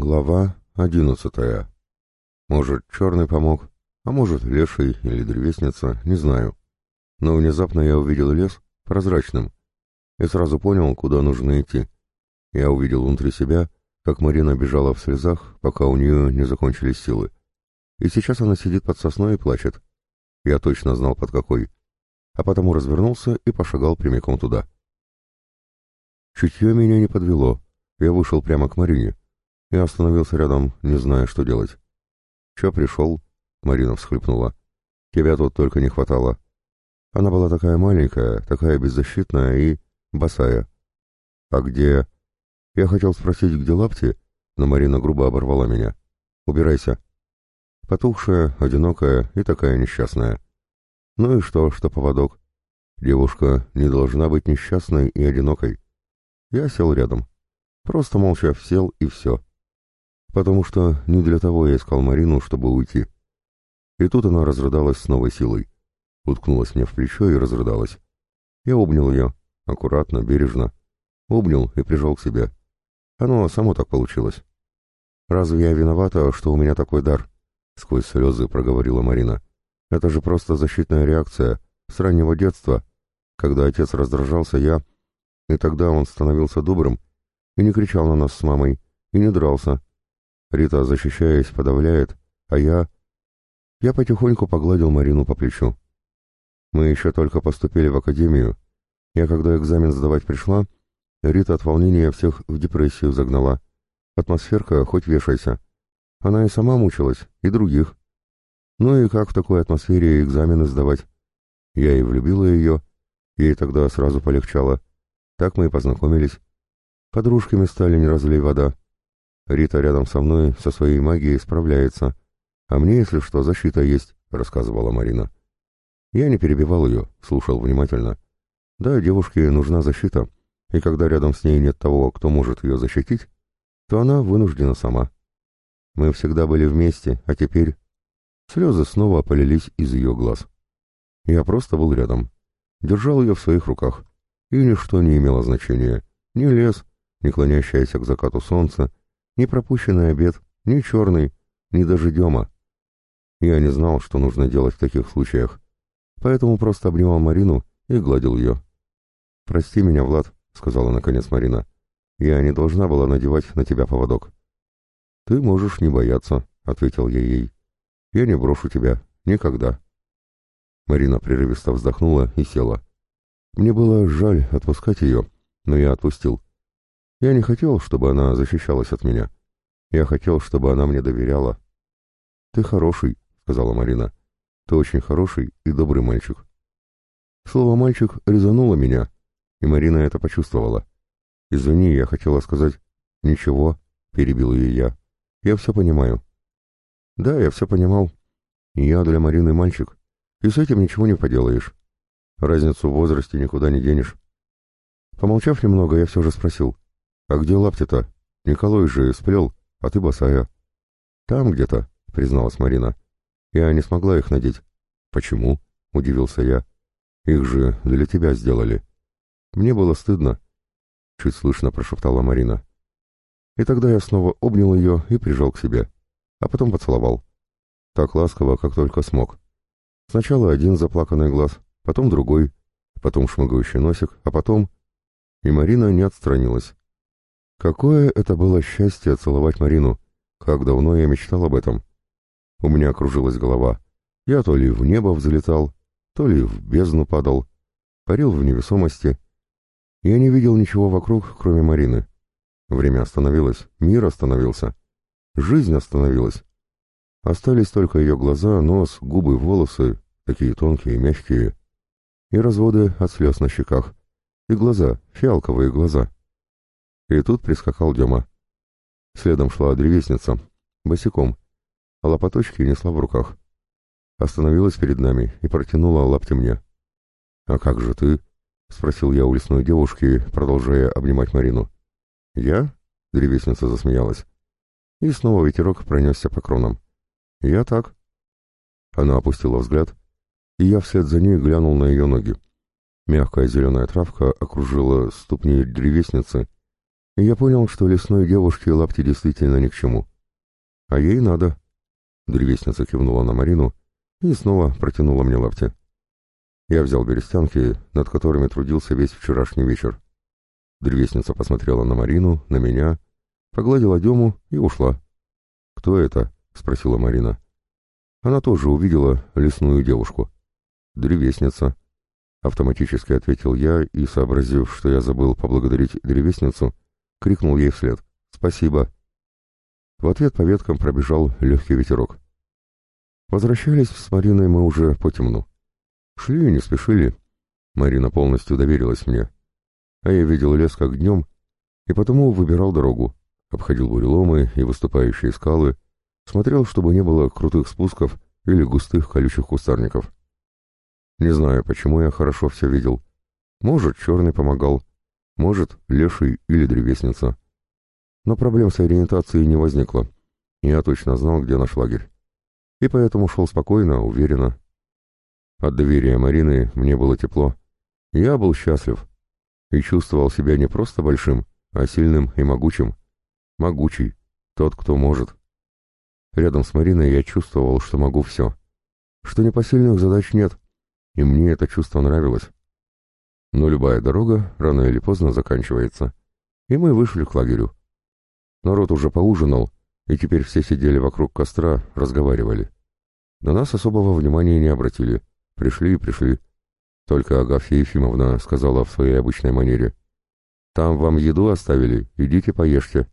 Глава одиннадцатая. Может, черный помог, а может, леший или древесница, не знаю. Но внезапно я увидел лес прозрачным и сразу понял, куда нужно идти. Я увидел внутри себя, как Марина бежала в слезах, пока у нее не закончились силы. И сейчас она сидит под сосной и плачет. Я точно знал, под какой. А потому развернулся и пошагал прямиком туда. Чутье меня не подвело. Я вышел прямо к Марине. Я остановился рядом, не зная, что делать. «Че пришел?» — Марина всхлипнула. «Тебя тут только не хватало». Она была такая маленькая, такая беззащитная и... босая. «А где...» Я хотел спросить, где лапти, но Марина грубо оборвала меня. «Убирайся». Потухшая, одинокая и такая несчастная. Ну и что, что поводок? Девушка не должна быть несчастной и одинокой. Я сел рядом. Просто молча сел и все потому что не для того я искал Марину, чтобы уйти. И тут она разрыдалась с новой силой. Уткнулась мне в плечо и разрыдалась. Я обнял ее, аккуратно, бережно. Обнял и прижал к себе. Оно само так получилось. «Разве я виновата, что у меня такой дар?» — сквозь слезы проговорила Марина. «Это же просто защитная реакция, с раннего детства. Когда отец раздражался, я... И тогда он становился добрым и не кричал на нас с мамой, и не дрался, Рита, защищаясь, подавляет, а я... Я потихоньку погладил Марину по плечу. Мы еще только поступили в академию. Я, когда экзамен сдавать пришла, Рита от волнения всех в депрессию загнала. Атмосферка, хоть вешайся. Она и сама мучилась, и других. Ну и как в такой атмосфере экзамены сдавать? Я и влюбила ее, ей тогда сразу полегчало. Так мы и познакомились. Подружками стали, не разлей вода. Рита рядом со мной со своей магией справляется. А мне, если что, защита есть, — рассказывала Марина. Я не перебивал ее, слушал внимательно. Да, девушке нужна защита, и когда рядом с ней нет того, кто может ее защитить, то она вынуждена сама. Мы всегда были вместе, а теперь... Слезы снова полились из ее глаз. Я просто был рядом, держал ее в своих руках, и ничто не имело значения. Ни лес, ни клонящееся к закату солнца, ни пропущенный обед, ни черный, ни даже Дема. Я не знал, что нужно делать в таких случаях, поэтому просто обнимал Марину и гладил ее. «Прости меня, Влад», — сказала наконец Марина. «Я не должна была надевать на тебя поводок». «Ты можешь не бояться», — ответил я ей. «Я не брошу тебя. Никогда». Марина прерывисто вздохнула и села. Мне было жаль отпускать ее, но я отпустил. Я не хотел, чтобы она защищалась от меня. Я хотел, чтобы она мне доверяла. «Ты хороший», — сказала Марина. «Ты очень хороший и добрый мальчик». Слово «мальчик» резануло меня, и Марина это почувствовала. «Извини, я хотела сказать...» «Ничего», — перебил ее я. «Я все понимаю». «Да, я все понимал. Я для Марины мальчик, и с этим ничего не поделаешь. Разницу в возрасте никуда не денешь». Помолчав немного, я все же спросил. «А где лапти-то? Николай же сплел, а ты босая». «Там где-то», — призналась Марина. «Я не смогла их надеть». «Почему?» — удивился я. «Их же для тебя сделали». «Мне было стыдно», — чуть слышно прошептала Марина. И тогда я снова обнял ее и прижал к себе, а потом поцеловал. Так ласково, как только смог. Сначала один заплаканный глаз, потом другой, потом шмыгающий носик, а потом... И Марина не отстранилась. Какое это было счастье целовать Марину! Как давно я мечтал об этом! У меня кружилась голова. Я то ли в небо взлетал, то ли в бездну падал, парил в невесомости. Я не видел ничего вокруг, кроме Марины. Время остановилось, мир остановился, жизнь остановилась. Остались только ее глаза, нос, губы, волосы, такие тонкие, мягкие, и разводы от слез на щеках, и глаза, фиалковые глаза. И тут прискакал Дема. Следом шла древесница, босиком, а лопаточки несла в руках. Остановилась перед нами и протянула лапти мне. «А как же ты?» — спросил я у лесной девушки, продолжая обнимать Марину. «Я?» — древесница засмеялась. И снова ветерок пронесся по кронам. «Я так». Она опустила взгляд, и я вслед за ней глянул на ее ноги. Мягкая зеленая травка окружила ступни древесницы, я понял, что лесной девушке лапти действительно ни к чему. А ей надо. Древесница кивнула на Марину и снова протянула мне лапти. Я взял берестянки, над которыми трудился весь вчерашний вечер. Древесница посмотрела на Марину, на меня, погладила Дему и ушла. «Кто это?» — спросила Марина. Она тоже увидела лесную девушку. «Древесница», — автоматически ответил я и, сообразив, что я забыл поблагодарить древесницу, крикнул ей вслед «Спасибо». В ответ по веткам пробежал легкий ветерок. Возвращались с Мариной мы уже по темну. Шли и не спешили. Марина полностью доверилась мне. А я видел лес как днем, и потому выбирал дорогу, обходил буреломы и выступающие скалы, смотрел, чтобы не было крутых спусков или густых колючих кустарников. Не знаю, почему я хорошо все видел. Может, черный помогал, может, леший или древесница. Но проблем с ориентацией не возникло. Я точно знал, где наш лагерь. И поэтому шел спокойно, уверенно. От доверия Марины мне было тепло. Я был счастлив и чувствовал себя не просто большим, а сильным и могучим. Могучий, тот, кто может. Рядом с Мариной я чувствовал, что могу все. Что непосильных задач нет, и мне это чувство нравилось. Но любая дорога рано или поздно заканчивается. И мы вышли к лагерю. Народ уже поужинал, и теперь все сидели вокруг костра, разговаривали. На нас особого внимания не обратили. Пришли и пришли. Только Агафья Ефимовна сказала в своей обычной манере. «Там вам еду оставили, идите поешьте».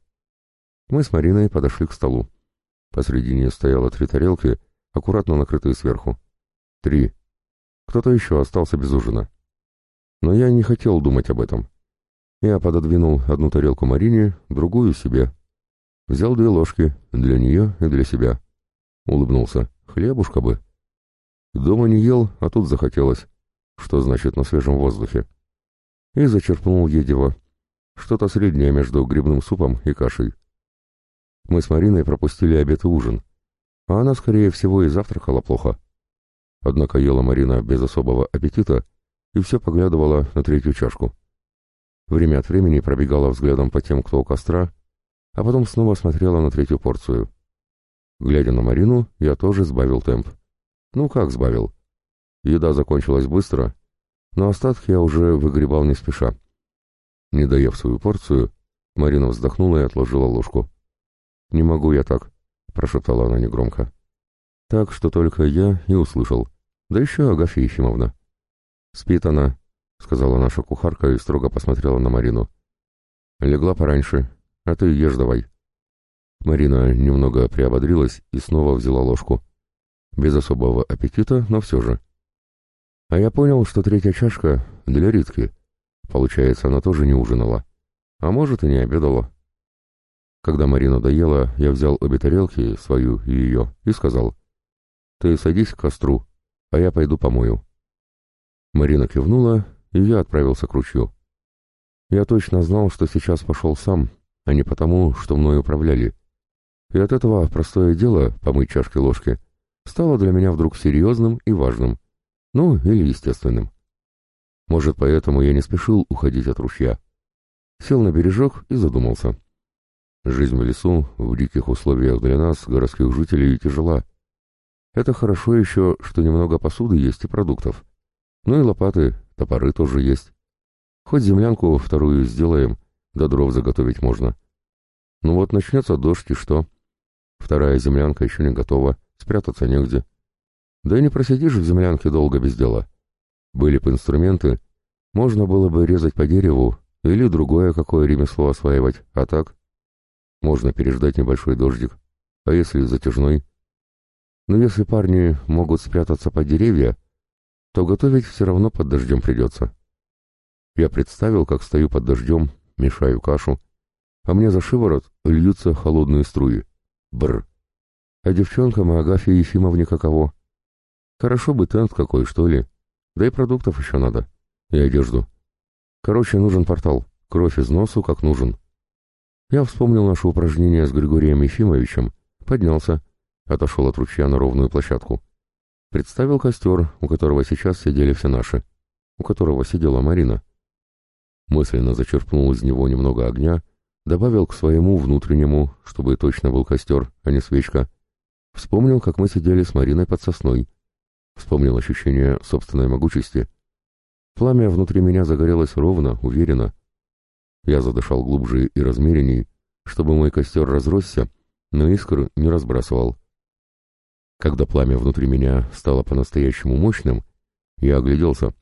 Мы с Мариной подошли к столу. Посредине стояло три тарелки, аккуратно накрытые сверху. Три. Кто-то еще остался без ужина. Но я не хотел думать об этом. Я пододвинул одну тарелку Марине, другую себе. Взял две ложки, для нее и для себя. Улыбнулся. Хлебушка бы. Дома не ел, а тут захотелось. Что значит на свежем воздухе? И зачерпнул едево. Что-то среднее между грибным супом и кашей. Мы с Мариной пропустили обед и ужин. А она, скорее всего, и завтракала плохо. Однако ела Марина без особого аппетита, и все поглядывала на третью чашку. Время от времени пробегала взглядом по тем, кто у костра, а потом снова смотрела на третью порцию. Глядя на Марину, я тоже сбавил темп. Ну как сбавил? Еда закончилась быстро, но остатки я уже выгребал не спеша. Не доев свою порцию, Марина вздохнула и отложила ложку. «Не могу я так», — прошептала она негромко. Так, что только я и услышал. Да еще Агафья Ефимовна. «Спит она», — сказала наша кухарка и строго посмотрела на Марину. «Легла пораньше, а ты ешь давай». Марина немного приободрилась и снова взяла ложку. Без особого аппетита, но все же. А я понял, что третья чашка для Ритки. Получается, она тоже не ужинала. А может, и не обедала. Когда Марина доела, я взял обе тарелки, свою и ее, и сказал, «Ты садись к костру, а я пойду помою». Марина кивнула, и я отправился к ручью. Я точно знал, что сейчас пошел сам, а не потому, что мной управляли. И от этого простое дело, помыть чашки-ложки, стало для меня вдруг серьезным и важным. Ну, или естественным. Может, поэтому я не спешил уходить от ручья. Сел на бережок и задумался. Жизнь в лесу, в диких условиях для нас, городских жителей, тяжела. Это хорошо еще, что немного посуды есть и продуктов. Ну и лопаты, топоры тоже есть. Хоть землянку вторую сделаем, до дров заготовить можно. Ну вот начнется дождь и что? Вторая землянка еще не готова, спрятаться негде. Да и не просидишь в землянке долго без дела. Были бы инструменты, можно было бы резать по дереву или другое какое ремесло осваивать, а так можно переждать небольшой дождик. А если затяжной? Но если парни могут спрятаться под деревья, то готовить все равно под дождем придется. Я представил, как стою под дождем, мешаю кашу, а мне за шиворот льются холодные струи. Бр. А девчонкам и Агафье Ефимовне каково? Хорошо бы тент какой, что ли. Да и продуктов еще надо. И одежду. Короче, нужен портал. Кровь из носу как нужен. Я вспомнил наше упражнение с Григорием Ефимовичем, поднялся, отошел от ручья на ровную площадку. Представил костер, у которого сейчас сидели все наши, у которого сидела Марина. Мысленно зачерпнул из него немного огня, Добавил к своему внутреннему, чтобы точно был костер, а не свечка. Вспомнил, как мы сидели с Мариной под сосной. Вспомнил ощущение собственной могучести. Пламя внутри меня загорелось ровно, уверенно. Я задышал глубже и размеренней, чтобы мой костер разросся, но искр не разбрасывал. Когда пламя внутри меня стало по-настоящему мощным, я огляделся,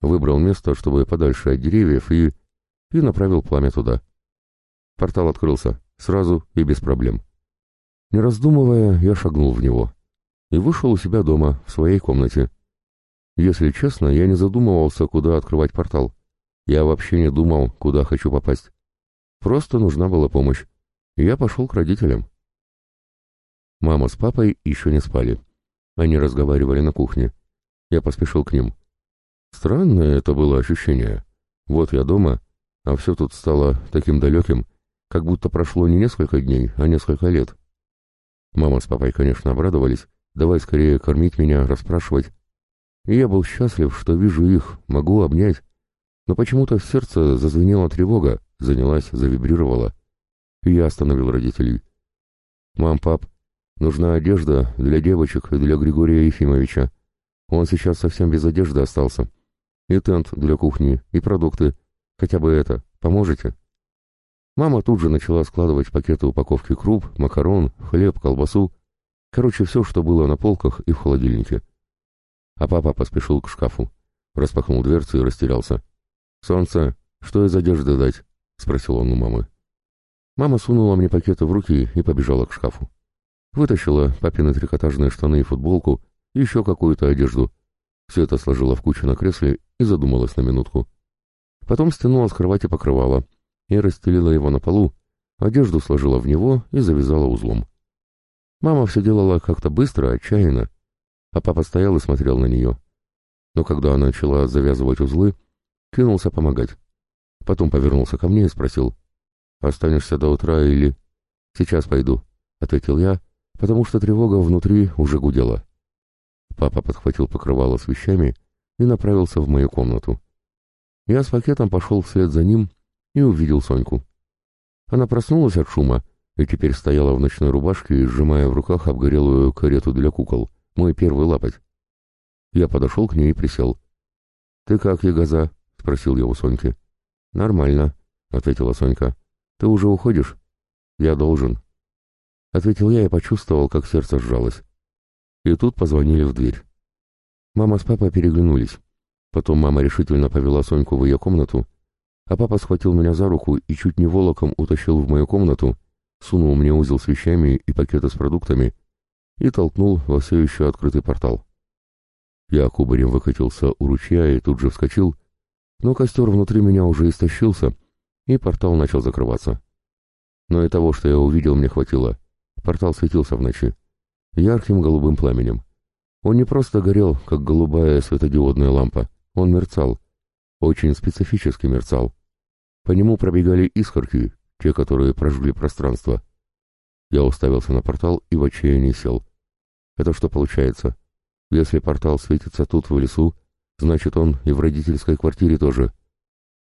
выбрал место, чтобы подальше от деревьев, и... и направил пламя туда. Портал открылся, сразу и без проблем. Не раздумывая, я шагнул в него и вышел у себя дома, в своей комнате. Если честно, я не задумывался, куда открывать портал. Я вообще не думал, куда хочу попасть. Просто нужна была помощь. Я пошел к родителям. Мама с папой еще не спали. Они разговаривали на кухне. Я поспешил к ним. Странное это было ощущение. Вот я дома, а все тут стало таким далеким, как будто прошло не несколько дней, а несколько лет. Мама с папой, конечно, обрадовались, давай скорее кормить меня, расспрашивать. И я был счастлив, что вижу их, могу обнять. Но почему-то в сердце зазвенела тревога, занялась, завибрировала. И я остановил родителей. «Мам, пап, нужна одежда для девочек и для Григория Ефимовича. Он сейчас совсем без одежды остался. И тент для кухни, и продукты. Хотя бы это. Поможете?» Мама тут же начала складывать пакеты упаковки круп, макарон, хлеб, колбасу. Короче, все, что было на полках и в холодильнике. А папа поспешил к шкафу. Распахнул дверцу и растерялся. «Солнце, что из одежды дать?» — спросил он у мамы. Мама сунула мне пакеты в руки и побежала к шкафу. Вытащила папины трикотажные штаны и футболку, еще какую-то одежду. Все это сложила в кучу на кресле и задумалась на минутку. Потом стянула с кровати покрывало, и расстелила его на полу, одежду сложила в него и завязала узлом. Мама все делала как-то быстро, отчаянно, а папа стоял и смотрел на нее. Но когда она начала завязывать узлы, кинулся помогать. Потом повернулся ко мне и спросил, «Останешься до утра или...» «Сейчас пойду», — ответил я, потому что тревога внутри уже гудела. Папа подхватил покрывало с вещами и направился в мою комнату. Я с пакетом пошел вслед за ним и увидел Соньку. Она проснулась от шума и теперь стояла в ночной рубашке, сжимая в руках обгорелую карету для кукол, мой первый лапоть. Я подошел к ней и присел. «Ты как, Ягоза?» — спросил я у Соньки. «Нормально», — ответила Сонька. «Ты уже уходишь?» «Я должен». Ответил я и почувствовал, как сердце сжалось. И тут позвонили в дверь. Мама с папой переглянулись. Потом мама решительно повела Соньку в ее комнату, а папа схватил меня за руку и чуть не волоком утащил в мою комнату, сунул мне узел с вещами и пакеты с продуктами и толкнул во все еще открытый портал. Я кубарем выкатился у ручья и тут же вскочил, но костер внутри меня уже истощился, и портал начал закрываться. Но и того, что я увидел, мне хватило. Портал светился в ночи, ярким голубым пламенем. Он не просто горел, как голубая светодиодная лампа, он мерцал, очень специфически мерцал. По нему пробегали искорки, те, которые прожгли пространство. Я уставился на портал и в отчаянии сел. Это что получается? Если портал светится тут, в лесу, значит он и в родительской квартире тоже.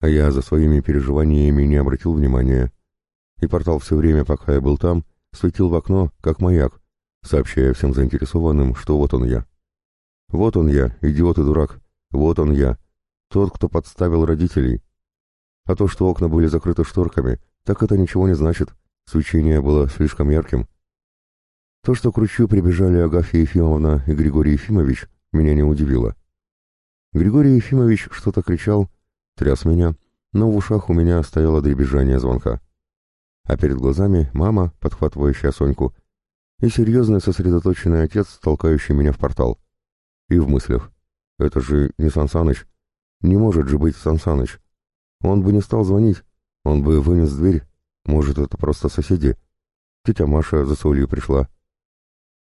А я за своими переживаниями не обратил внимания. И портал все время, пока я был там, светил в окно, как маяк, сообщая всем заинтересованным, что вот он я. Вот он я, идиот и дурак. Вот он я, тот, кто подставил родителей. А то, что окна были закрыты шторками, так это ничего не значит. Свечение было слишком ярким. То, что к ручью прибежали Агафья Ефимовна и Григорий Ефимович, меня не удивило. Григорий Ефимович что-то кричал, тряс меня, но в ушах у меня стояло дребезжание звонка. А перед глазами мама, подхватывающая Соньку, и серьезный сосредоточенный отец, толкающий меня в портал. И в мыслях. Это же не Сан Саныч, не может же быть Сансаныч. Он бы не стал звонить, он бы вынес дверь. Может, это просто соседи. Тетя Маша за солью пришла.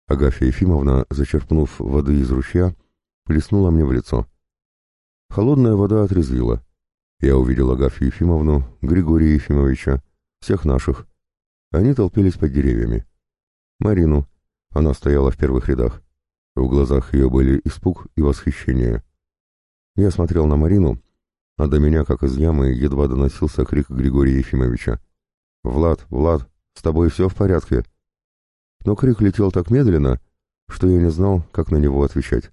Агафья Ефимовна, зачерпнув воды из ручья, плеснула мне в лицо. Холодная вода отрезвила. Я увидел Агафью Ефимовну, Григория Ефимовича, всех наших. Они толпились под деревьями. Марину. Она стояла в первых рядах. В глазах ее были испуг и восхищение. Я смотрел на Марину, а до меня, как из ямы, едва доносился крик Григория Ефимовича. «Влад, Влад, с тобой все в порядке?» Но крик летел так медленно, что я не знал, как на него отвечать.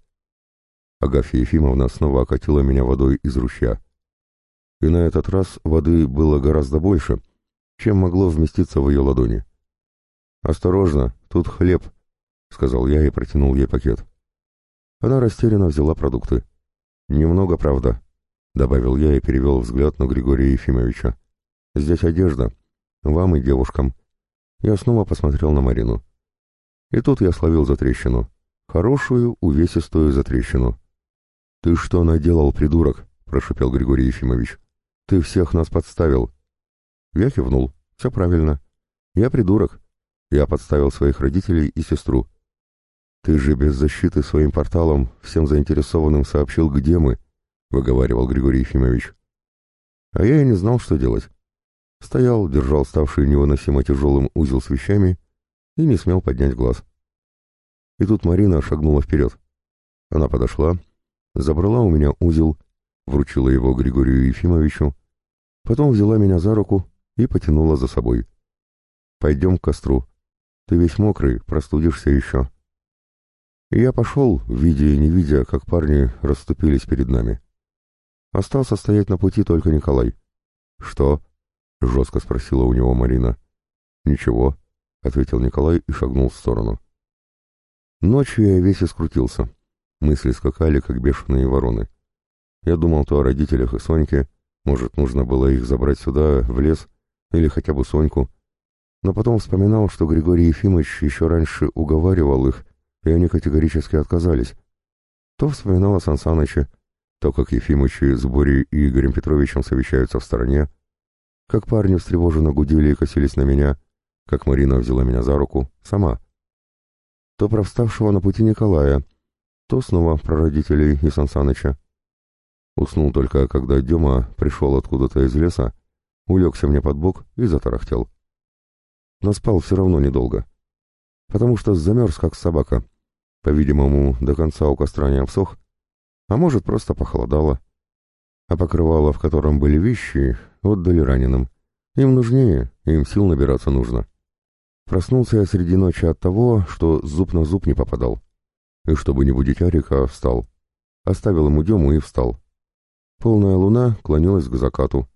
Агафья Ефимовна снова окатила меня водой из ручья. И на этот раз воды было гораздо больше, чем могло вместиться в ее ладони. «Осторожно, тут хлеб», — сказал я и протянул ей пакет. Она растерянно взяла продукты. «Немного, правда», — добавил я и перевел взгляд на Григория Ефимовича. «Здесь одежда. Вам и девушкам». Я снова посмотрел на Марину. И тут я словил затрещину. Хорошую, увесистую затрещину. «Ты что наделал, придурок?» — прошепел Григорий Ефимович. «Ты всех нас подставил». Я кивнул. «Все правильно. Я придурок. Я подставил своих родителей и сестру. Ты же без защиты своим порталом всем заинтересованным сообщил, где мы», — выговаривал Григорий Ефимович. А я и не знал, что делать. Стоял, держал ставший невыносимо тяжелым узел с вещами и не смел поднять глаз. И тут Марина шагнула вперед. Она подошла, забрала у меня узел, вручила его Григорию Ефимовичу, потом взяла меня за руку и потянула за собой. «Пойдем к костру. Ты весь мокрый, простудишься еще». И я пошел, видя и не видя, как парни расступились перед нами. Остался стоять на пути только Николай. «Что?» — жестко спросила у него Марина. «Ничего», — ответил Николай и шагнул в сторону. Ночью я весь искрутился. Мысли скакали, как бешеные вороны. Я думал то о родителях и Соньке, может, нужно было их забрать сюда, в лес, или хотя бы Соньку. Но потом вспоминал, что Григорий Ефимович еще раньше уговаривал их, и они категорически отказались. То вспоминал о Сан Саныче, то, как Ефимычи с Борей и Игорем Петровичем совещаются в стороне, как парни встревоженно гудели и косились на меня, как Марина взяла меня за руку, сама. То про вставшего на пути Николая, то снова про родителей и Сансаныча. Уснул только, когда Дема пришел откуда-то из леса, улегся мне под бок и затарахтел. Но спал все равно недолго, потому что замерз, как собака. По-видимому, до конца у костра не обсох, а может, просто похолодало. А покрывало, в котором были вещи, отдали раненым. Им нужнее, им сил набираться нужно. Проснулся я среди ночи от того, что зуб на зуб не попадал. И чтобы не будить Арика, встал. Оставил ему Дему и встал. Полная луна клонилась к закату.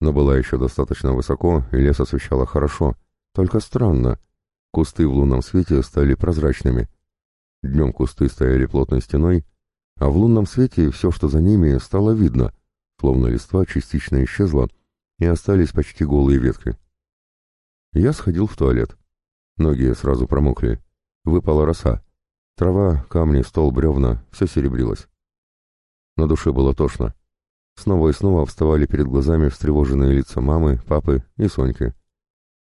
Но была еще достаточно высоко, и лес освещало хорошо. Только странно. Кусты в лунном свете стали прозрачными. Днем кусты стояли плотной стеной, а в лунном свете все, что за ними, стало видно, словно листва частично исчезла, и остались почти голые ветки. Я сходил в туалет. Ноги сразу промокли. Выпала роса. Трава, камни, стол, бревна — все серебрилось. На душе было тошно. Снова и снова вставали перед глазами встревоженные лица мамы, папы и Соньки.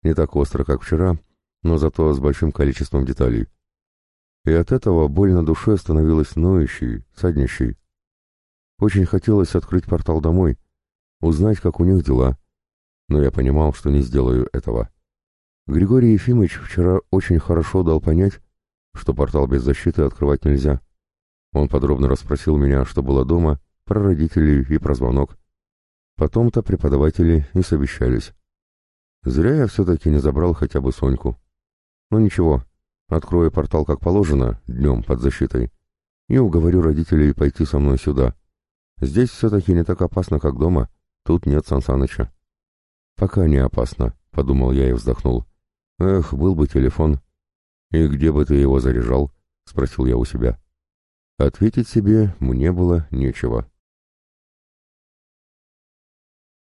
Не так остро, как вчера, но зато с большим количеством деталей и от этого боль на душе становилась ноющей, саднищей. Очень хотелось открыть портал домой, узнать, как у них дела, но я понимал, что не сделаю этого. Григорий Ефимович вчера очень хорошо дал понять, что портал без защиты открывать нельзя. Он подробно расспросил меня, что было дома, про родителей и про звонок. Потом-то преподаватели и совещались. Зря я все-таки не забрал хотя бы Соньку. Но ничего, Открою портал как положено, днем под защитой, и уговорю родителей пойти со мной сюда. Здесь все-таки не так опасно, как дома, тут нет Сансаныча. Пока не опасно, подумал я и вздохнул. Эх, был бы телефон. И где бы ты его заряжал? Спросил я у себя. Ответить себе мне было нечего.